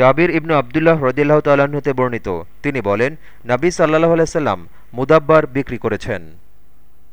জাবির ইবনু আবদুল্লাহ রদিল্লাহ তাল্লাহতে বর্ণিত। তিনি বলেন নাবী সাল্লাহ আলাইসাল্লাম মুদাব্বার বিক্রি করেছেন।